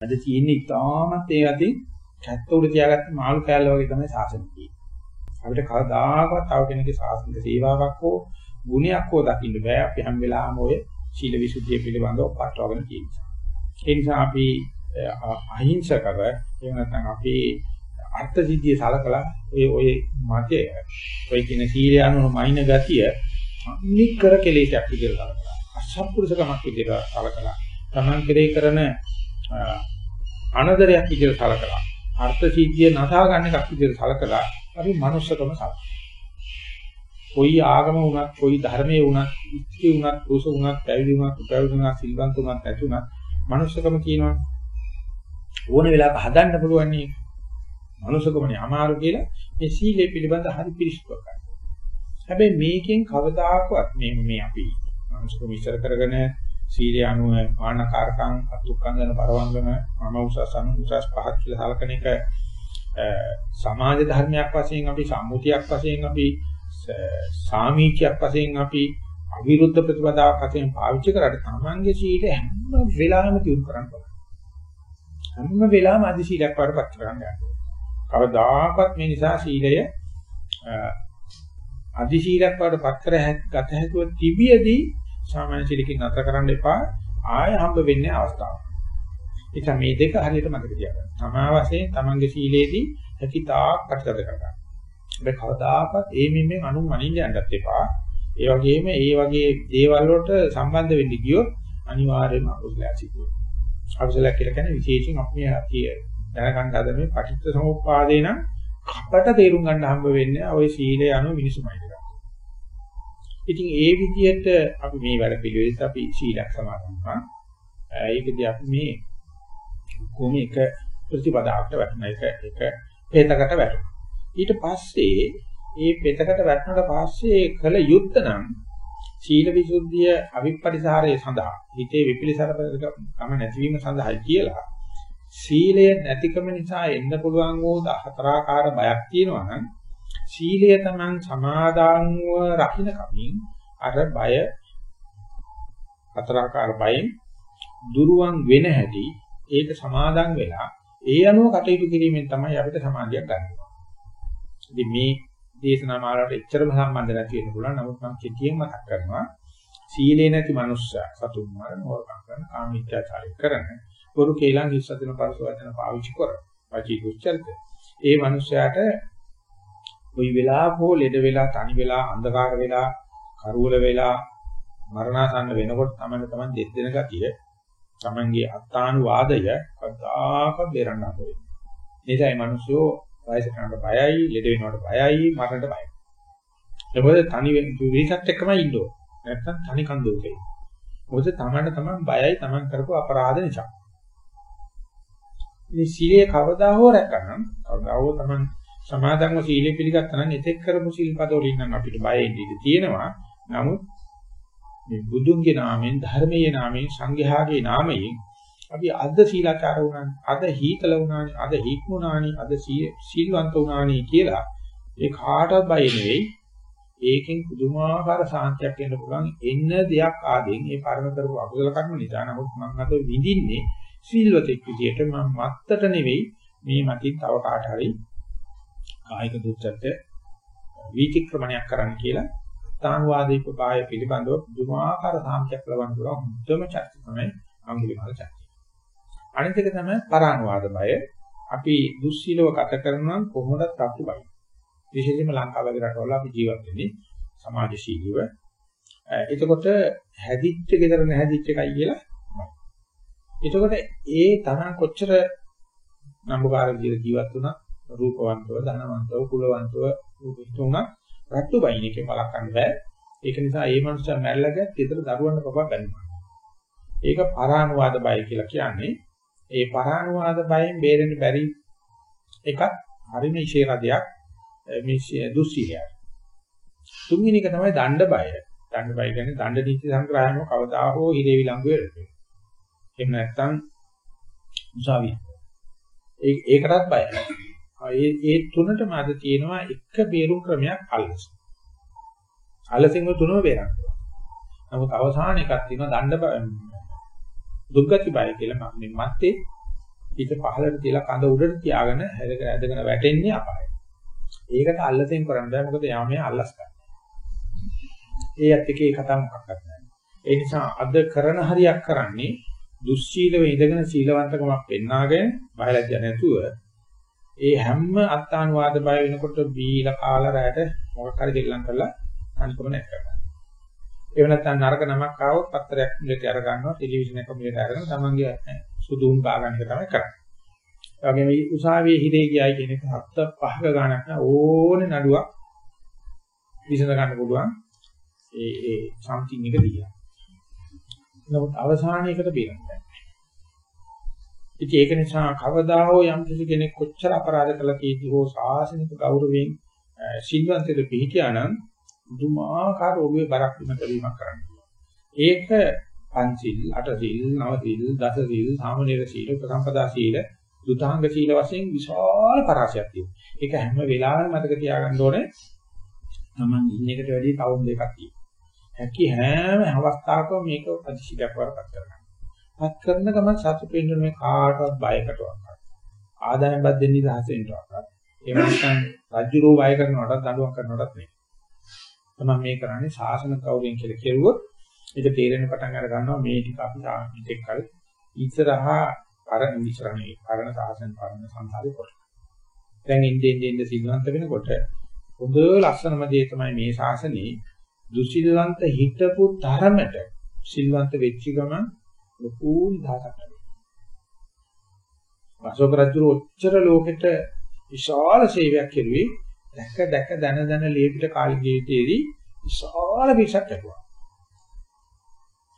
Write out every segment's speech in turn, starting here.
අද තියෙන්නේ ඉතාමත් ඒ අතින් කැත්ත උඩ තියාගත්ත මාළු කෑල්ල වගේ තමයි සාසන තියෙන්නේ. අපිට කවදාකවත් තව කෙනෙකුගේ සාසනික සේවාවක් හෝ ගුණයක් හෝ දකින්න බෑ. අපි හැම වෙලාවෙම ඔය සීල විසුද්ධිය පිළිබඳව පටවගෙන තියෙනවා. ඒ නිසා අපි අහිංසකව එහෙම නැත්නම් අපි අර්ථ සිද්ධිය සලකලා ඔය ඔය මතය ඔය කියන සීලය අනුව මයින් ගතිය නිකර කෙලෙසක් විදිහට සලකලා අසත්පුරුෂකමක් විදිහට සලකලා තමන් කෙරේ කරන අනදරයක් විදිහට සලකලා අර්ථ සිද්ධිය නසා ගන්න එකක් විදිහට සලකලා අපි manussකම සලකනවා. කොයි ආගම වුණත්, කොයි ධර්මයේ වුණත්, ඉස්ති වුණත්, කුස වුණත්, පැවිදි වුණත්, උපැවිදි වුණත්, සිල්වන්ත වුණත්, නැති වුණත් manussකම කියනවා. ඕන වෙලාවක හදන්න පුළුවන් නේ. manussකමනේ අමාරු කියලා මේ සීලය පිළිබඳ හරි පිළිස්තුවක් ගන්න. හැබැයි මේකෙන් කවදාකවත් මේ මේ අපි manussකම ඉස්සර කරගෙන සීලය අනුව මානකාරකම් අතුක්කන්දන පරවංගන මම උසස් අනු උසස් පහත් කියලා සලකන එක සමාජ ධර්මයක් වශයෙන් අපි සම්මුතියක් වශයෙන් අපි සාමීචයක් වශයෙන් අපි අවිරුද්ධ ප්‍රතිපදාවක් වශයෙන් පාවිච්චි කරාට තමන්ගේ සීලය හැම වෙලාවෙම තියුණු කරන්න ඕනේ. හැම වෙලාවෙම අධි සීලයක් වඩපත් කරන්න යනවා. කවදාකවත් මේ නිසා සීලය අධි සීලයක් වඩපත් කර ගත හැකිව තිබියදී සාමාන්‍ය සීලකින් නතර කරන්න එපා ආය හම්බ වෙන්නේ අවස්ථාවක්. එතන මේ දෙක හරියට මතක තියාගන්න. තමා වශයෙන් තමන්ගේ සීලේදී හැකිතාක් ප්‍රතිගත කරගන්න. මේ කවදාකවත් ඒ මිම්මෙන් අනුන් අනින්න යන්නත් එපා. ඒ වගේම ඒ වගේ දේවල් වලට සම්බන්ධ වෙන්න ගියොත් අනිවාර්යයෙන්ම අකුසලයක් සිදු වෙනවා. අකුසලයක් කියලා කියන්නේ විශේෂයෙන් අපි කිය දැනගන්න හද මේ පටිච්ච සමුප්පාදේ නම් අපට තේරුම් ගන්න හම්බ වෙන්නේ ওই සීලය අනුව මිනිසුමයි කරන්නේ. ඉතින් ඒ විදිහට අපි මේ වැඩ පිළිවෙලත් අපි සීලයක් සමාදන් කරනවා. ඒකදී අපි මේ කොහොම එක ප්‍රතිපදාවට වැටෙන එක එක පෙතකට වැටෙනවා. ඊට පස්සේ මේ පෙතකට වැටුණාට පස්සේ කළ යුත්ත නම් සීල විසුද්ධිය අවිපරිසාරයේ සඳහා හිතේ විපිලිසරකම නැතිවීම සඳහායි කියලා සීලය නැතිකම නිසා එන්න පුළුවන් වූ හතරාකාර බයක් තියෙනවා නම් සීලය තමන් සමාදාන්ව රකින්න කමින් අර බය හතරාකාර බයෙන් දුරුවන් වෙන හැටි ඒක සමාදන් වෙලා ඒ අනුව කටයුතු කිරීමෙන් තමයි අපිට සමාධියක් ගන්න. ඉතින් මේ දේශනා මාලාවට එච්චරම සම්බන්ධ නැති වෙන්න පුළුවන්. නමුත් මම කෙටියෙන් මතක් කරනවා සීලේ නැති මනුස්සයා සතුන් මරන හොරකම් කරන කාමීත්‍යාචාරය කරන වරු කේලම් හිස්සදින පරස වචන පාවිච්චි කරන වචී දුස්චරිත. ඒ මනුස්සයාට කොයි වෙලාවක හෝ ලෙඩ වෙලා තනි වෙලා අන්ධකාර වෙලා කරුවල වෙලා මරණාසන්න වෙනකොට තමයි තමයි දෙස් දෙන ගතිය තමන්ගේ අත්තානුවාදය කවදාකවත් බේරන්න හම්බ වෙන්නේ. ඒසයි මිනිස්සු වයසට යනකොට බයයි, ලෙඩ වෙනකොට බයයි, මරණයට බයයි. ඒකෝද තනි විරිසත් එක්කම ඉන්න ඕන. නැත්තම් තනි කන්දෝකේ. මොකද තමන්ට තමන් බයයි තමන් කරපු අපරාධ නිසා. මේ සීලය කවදා හෝ රැකගන්න කවදා හෝ තමන් සමාදන්ව සීලය පිළිගත්තා නම් එතෙක් කරපු සීල්පද වලින් නම් අපිට බය ඉඳී තියෙනවා. නමුත් මේ බුදුන්ගේ නාමයෙන් ධර්මයේ නාමයෙන් සංඝයාගේ නාමයෙන් අපි අද සීලාචාර වුණානේ අද හීතල වුණානේ අද හික්මුණානේ අද සීල්වන්ත වුණානේ කියලා ඒ කාටවත් බය නෙවෙයි. ඒකෙන් පුදුමාකාර සාන්තියක් එන්න පුළුවන්. එන්න දෙයක් ආදෙන් ඒ පරණ කරපු අකුසල කර්ම නිසා. නමුත් මම අද විඳින්නේ සීල්වතෙක් විදියට මම මත්තට නෙවෙයි. මේ මතින් තව කාට හරි කායික දුක්චර්ත වීතික්‍රමණයක් කරන්න කියලා තානුවාදීක පාය පිළිබඳව දුමාකාර සාම්ප්‍රයක් ලබන්න පුළුවන් මුදම චර්ච තමයි අංගුලිමාල චර්ච. අනිත් එක තමයි පරානුවාද බය. අපි දුස්සීලව ගත කරනවා කොහොමද තත්තු බයි. විශේෂයෙන්ම ලංකාව වගේ රටවල අපි ජීවත් වෙන්නේ සමාජශීලීව. එතකොට හැදිච්ච gedara නැහැදිච්ච එකයි කියලා. එතකොට ඒ තරම් කොච්චර නම්බුකාර විදිහට ජීවත් වුණා රූපවන්තව ධනවන්තව කුලවන්තව රූපිත වුණා රට්ටු බයින් එකේ බලකන්න බෑ. ඒක නිසා ඒ මනුස්සයා මැරලා ගියත් ඊතර දරුවන්ට පපා ගන්නවා. ඒක පරානුවාද බය කියලා කියන්නේ. ඒ පරානුවාද බයෙන් බේරෙන්න බැරි එකක් හරිම ඉෂේරදයක් මේ දුස්සීලයක්. තුන්වෙනි එක තමයි දණ්ඩ බය. දණ්ඩ බය කියන්නේ දණ්ඩ නීති සංග්‍රහයම කවදා හෝ හිරේවි ළඟ වෙන්නේ. එහෙම නැත්නම් උසාවිය. ඒ ඒකටත් බයයි. ඒ ඒ තුනටම අද තියෙනවා එක බේරුම් ක්‍රමයක් අල්ලස. අල්ලසින්ම තුනම බේරන්න පුළුවන්. නමුත් අවසාන එකක් තියෙනවා දණ්ඩ දුක්ගති බය කියලා මම මේ මැත්තේ පිට පහළට තියලා කඳ උඩට තියාගෙන හැදගෙන ඇදගෙන වැටෙන්නේ අපායයි. ඒකට අල්ලතෙන් කරන්න බෑ මොකද යාමයේ අල්ලස් ගන්න. ඒ ඇත්ත එකේ කතාව මොකක්වත් නැහැ. ඒ නිසා අද කරන හරියක් කරන්නේ දුස්සීලව ඉඳගෙන සීලවන්තකමක් පෙන්නාගෙන බයලජ්‍ය නැතුව ඒ හැම අත්තානුවාද බය වෙනකොට බීලා කාලා රැට මොකක් හරි දෙල්ලම් කරලා අනිකම නැක් කරනවා. ඒව නැත්නම් නරක නමක් ආවොත් පත්‍රයක් මෙලට අර ගන්නවා ටෙලිවිෂන් එක මෙලට අරගෙන තමන්ගේ සුදුන් පා ගන්න එක තමයි කරන්නේ. ඒ වගේම උසාවියේ හිරේ ගියයි කියන එක හත්ත පහක ගණක් නෑ ඕනේ නඩුවක් විසඳ ගන්න පුළුවන්. ඒ ඒ සම්තිං එක දීලා. නමුත් අවසානයේකට බේරන්න ඉතින් ඒක නිසා කවදා හෝ යම් කෙනෙක් කොච්චර අපරාධ කළා කීදී හෝ සාසනික ගෞරවයෙන් සිල්වන්තද පිළිකියා නම් දුමාකාර ඔබේ බරක් විමත වීමක් කරන්න ඒක පංචිල්, අටසිල්, නවසිල්, දසසිල්, සාමනීර සීල, ප්‍රසම්පදා සීල, දුතාංග සීල වශයෙන් විශාල පරාසයක් තියෙනවා. ඒක හැම වෙලාවෙම මතක තියාගන්න ඕනේ. Taman ඉන්න එකට වැඩි තවුන් දෙකක් තියෙනවා. හැකි හැම අවස්ථාවකම මේක අධිශීලයක් වරකට කරගන්න. පත් කරන ගමන් සතුටු වෙන්න මේ කාටවත් බයකටවත් ආදායම් බද්දෙන් නිදහස් වෙන්නවත් එහෙම නැත්නම් රජුරෝ බය කරනවටත් දඬුවම් කරනවටත් නෙවෙයි. තමයි මේ කරන්නේ ශාසන කවුරුන් කියලා කෙරුවොත් ඒක තේරෙන පටන් අර ගන්නවා මේ ටික අපි මෙතෙක් කල ඉස්සරහා පරණ ඉස්සරහනේ පරණ ශාසන පරණ සංසාරේ කොට. දැන් ඉන්නේ ඉන්නේ සිල්වන්ත වෙනකොට හොඳ ලස්සනම දේ තමයි මේ ශාසනේ දුසිල්වන්ත හිතපු තරමට සිල්වන්ත වෙච්ච ගමන් ලොකු නිදහසක් ලැබෙනවා. අශෝක රජු ඔච්චර ලෝකෙට විශාල සේවයක් කෙරුවේ දැක දැක දන දන ලේපිට කාලේ ජීවිතයේදී විශාල පිටසක් ලැබුවා.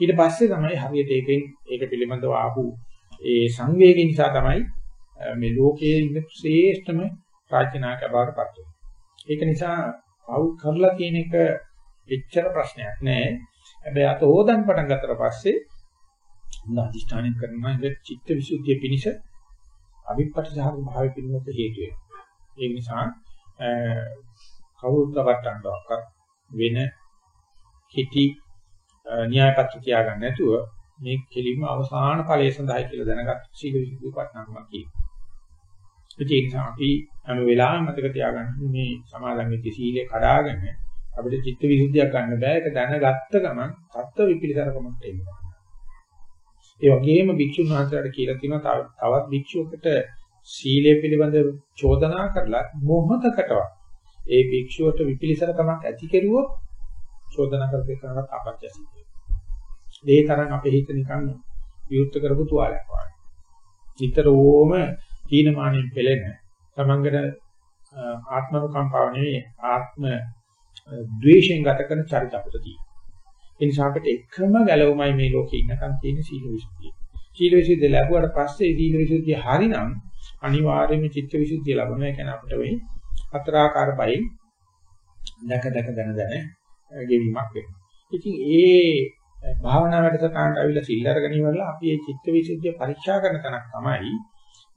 ඊට පස්සේ තමයි හරියට ඒකෙන් ඒක පිළිබඳව ආපු ඒ සංවේගය නිසා තමයි මේ ලෝකයේ ඉන්න ශ්‍රේෂ්ඨම රාජ්‍යනායක බවට පත් වෙන්නේ. ඒක නිසා පව් කරලා කියන එක එච්චර ප්‍රශ්නයක් නෑ. හැබැයි අත හොදන් පටන් ගත්තට පස්සේ හොඳ අධිෂ්ඨානය කරනවා ඒක චිත්ත විසුද්ධිය පිණිස අවිපටිසහක භාවය පිණිස හේතු වෙනවා. ඒ නිසා කවුරුත් වටන්නවක් වෙන හිටි න්‍යායපත්‍ර තියාගන්න නැතුව මේ කෙලින්ම අවසාන ඵලය සඳහායි කියලා දැනගත් සීල විසුද්ධිය වටනකම කියනවා. ඒ නිසා අපි හැම වෙලාවෙම මතක තියාගන්න මේ සමාදන් වෙච්ච සීලය කඩාගෙන අපිට චිත්ත විසුද්ධියක් ගන්න බෑ. ඒක දැනගත්ත ගමන් තත්ත්ව විපිලිසරකමක් එනවා. ඒ වගේම භික්ෂුන් වහන්සේලාට කියලා තියෙනවා තවත් භික්ෂුවකට සීලය පිළිබඳ චෝදනා කරලා මොහතකටවත් ඒ භික්ෂුවට විපිලිසරකමක් ඇති කෙරුවොත් චෝදනා කරපේ කරනවත් අපච්චය සිද්ධ වෙනවා. ඒ තරම් අපේ හිත නිකන් විවුර්ත කරපු තුවාලයක් වගේ. විතරෝම තීනමානෙන් පෙළෙන තමංගන ආත්මනුකම්පාව නෙවෙයි ආත්ම ද්වේෂයෙන් ගත කරන චරිත අපිට තියෙනවා. ඒ නිසා අපිට එකම ගැලවුමයි මේ ලෝකේ ඉන්නකම් තියෙන සීල විසුද්ධිය. සීල විසුද්ධිය ලැබුවට පස්සේ සීල විසුද්ධිය හරිනම් අනිවාර්යයෙන්ම චිත්ත විසුද්ධිය ලැබෙනවා. ඒ කියන්නේ අපිට මේ හතරාකාර බයින් දැක දැක දන දන ගෙවීමක් වෙනවා. ඉතින් ඒ භාවනා වැඩසටහනට අවිලා සිල් අරගෙන ඉවරලා අපි මේ චිත්ත විසුද්ධිය පරීක්ෂා කරන තැනක් තමයි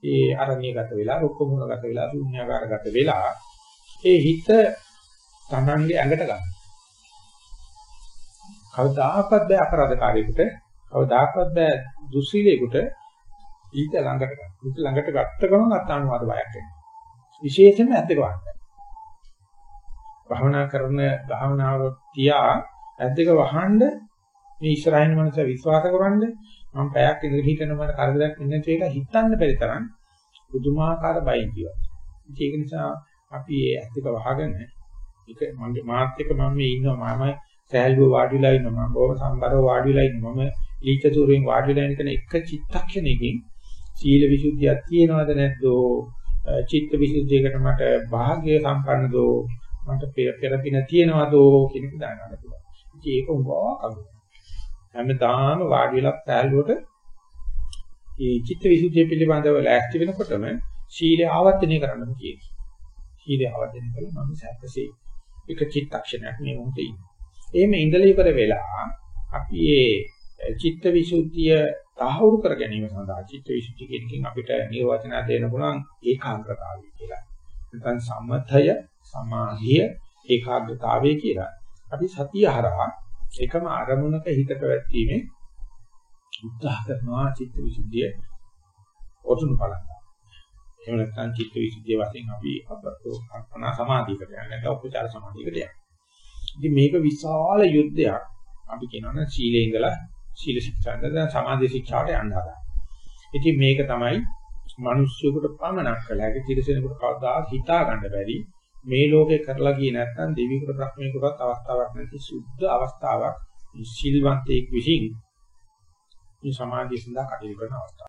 ඒ අරණ්‍යගත වෙලා රුක්ක මූලගත වෙලා ශුන්‍යාකාරගත වෙලා ඒ හිත තමන්ගේ ඇඟට ගන්න. කවදාකවත් බෑ අපරාධකාරයෙකුට කවදාකවත් බෑ දුස්සීලයකට ඊට ළඟට ගන්න. ඊට ළඟට ගත්ත ගමන් අත්අනුවාද බයක් එනවා. විශේෂයෙන්ම ඇද්දක වහන්න. භාවනා කරන භාවනාව තියා ඇද්දක වහන්න මේ ඉස්සරහින් මනස විශ්වාස කරන්න මම පැයක් ඉඳලා හිතන මට කරදරයක් වෙන්නේ කියලා හිතන්න බැරි තරම් පුදුමාකාර බයින් ජීවත්. ඒක නිසා අපි මේ ඇද්දක වහගෙන ඒක මගේ මාත් එක්ක මම මේ ඉන්නවා මම සෑල්ුව වාඩි වෙලා ඉන්නවා මම බොහොම සම්බරව වාඩි වෙලා ඉන්නවා මම ඊචතුරුෙන් වාඩි වෙලා ඉන්න එක චිත්තක්ෂණයකින් සීල විසුද්ධියක් තියෙනවද නැද්දෝ චිත්ත විසුද්ධියකට මට භාග්‍ය සම්පන්නදෝ මට පෙර පෙරපින තියෙනවදෝ කියන එක දැනගන්න පුළුවන්. ඉතින් ඒක උගා අගු. හැමදාම වාඩි වෙලා සෑල්ුවට මේ චිත්ත විසුද්ධිය පිළිබඳව ලෑස්ති වෙනකොටම සීලය ආවර්තනය කරන්න කියනවා. සීලය ආවර්තනය කළා මම සැපසේ එක චිත්තක්ෂණයක් මේ මොහොතේ ඉන්නේ. එහෙම ඉඳලා ඉවර වෙලා අපි මේ චිත්ත විසුද්ධිය තහවුරු කර ගැනීම සඳහා චිත්ත විසුද්ධිය කියනකින් අපිට නිර්වචන දෙන්න පුළුවන් ඒකාග්‍රතාවය කියලා. නැත්නම් සම්මතය, සමාධිය, ඒකාග්‍රතාවය කියලා. අපි සතිය හරහා එකම අරමුණක හිත පැවැත්වීමේ උත්සාහ කරනවා චිත්ත විසුද්ධිය ඔතුණු බලන්න. එහෙම නැත්නම් චිත්ත විසුද්ධිය වශයෙන් අපි අපනා සමාධියකට යනවා නැත්නම් උපචාර සමාධියකට යනවා. ඉතින් මේක විශාල යුද්ධයක්. අපි කියනවනේ සීලේ ඉඳලා සීල ශික්ෂාට දැන් සමාධි ශික්ෂාට යන්න හදා. ඉතින් මේක තමයි මිනිස්සුෙකුට පමණක් කළ හැකි තිරසනෙකුට කවදාත් හිතා ගන්න බැරි මේ ලෝකේ කරලා ගියේ නැත්නම් දෙවියෙකුට බ්‍රහ්මයෙකුටත් අවස්ථාවක් නැති සුද්ධ අවස්ථාවක් සිල්වන්තයෙක් විසින් මේ සමාධිය සඳහා කටයුතු කරන අවස්ථාවක්.